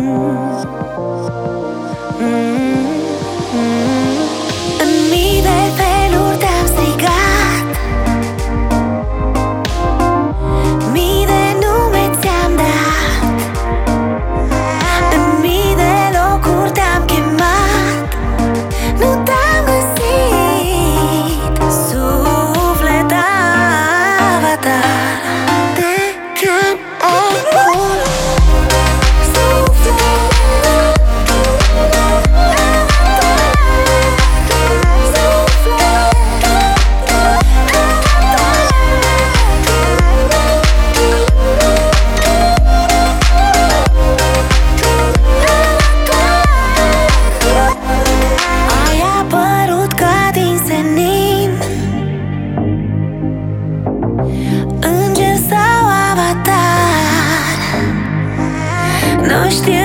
home. No noștri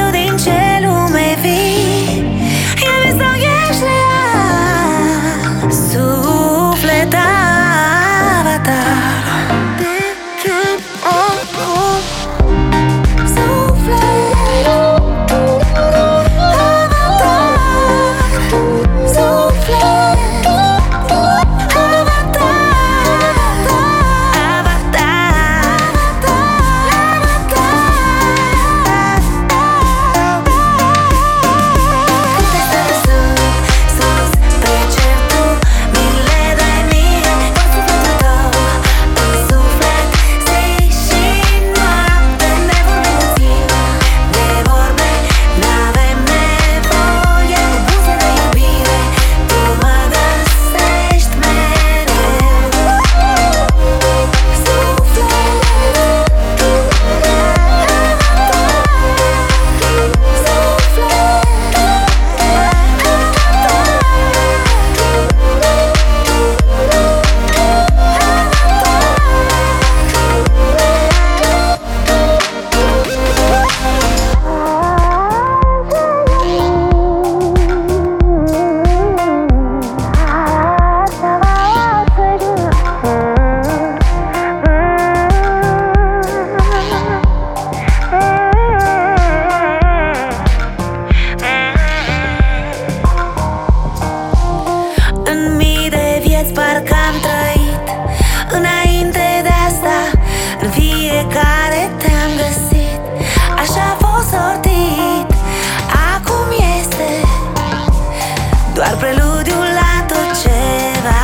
Doar preludiul la tot ce va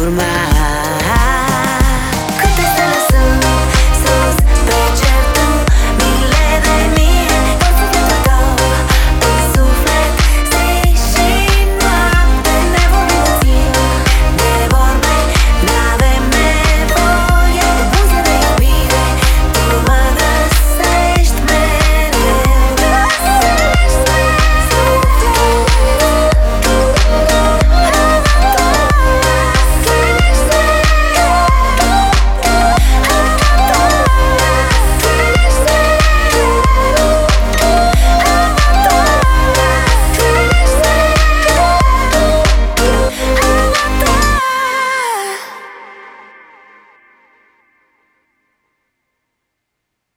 urma